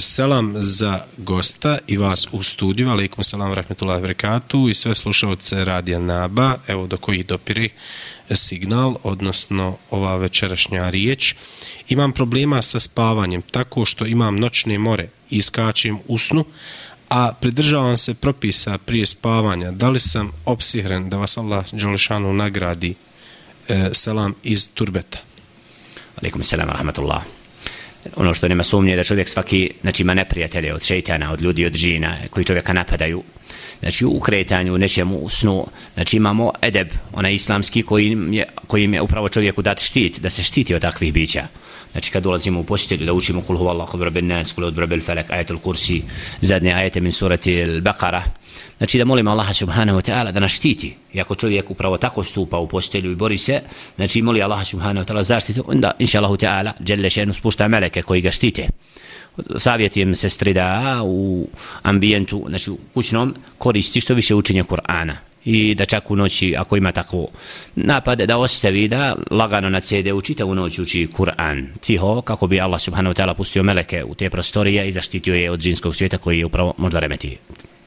Selam za gosta i vas u studiju, alaikum salam rahmetullahi wabarakatuh i sve slušalce Radija Naba, evo do kojih dopiri signal, odnosno ova večerašnja riječ. Imam problema sa spavanjem tako što imam noćne more i skačem u snu, a pridržavam se propisa prije spavanja. Da li sam opsihren da vas Allah Đelešanu nagradi e, selam iz Turbeta? Alaikum salam rahmetullahi ono što nema sumnje da čovjek svaki, znači ima neprijatelje od šeitana, od ljudi, od džina koji čovjeka napadaju, znači u kretanju, u nečemu, u snu, znači imamo edeb, onaj islamski koji je, koji je upravo čovjeku dati štit, da se štiti od takvih bića. Znači kad ulazimo u posjetelju da učimo kul huvallahu Allah, rabin nas, kul od rabin falak, ajetul kursi, zadnje ajete min surati al-Baqara, Znači da molimo Allaha subhanahu wa ta'ala da nas štiti. I ako čovjek upravo tako stupa u postelju i bori se, znači moli Allaha subhanahu wa ta'ala zaštitu, onda inša Allahu ta'ala dželle šenu spušta meleke koji ga štite. Savjetujem sestri da u ambijentu, znači u kućnom, koristi što više učenje Kur'ana i da čak u noći, ako ima tako napad, da ostavi da lagano na CD učite u noći uči Kur'an tiho, kako bi Allah subhanahu wa ta'ala pustio meleke u te prostorije i zaštitio je od džinskog svijeta koji je upravo možda remeti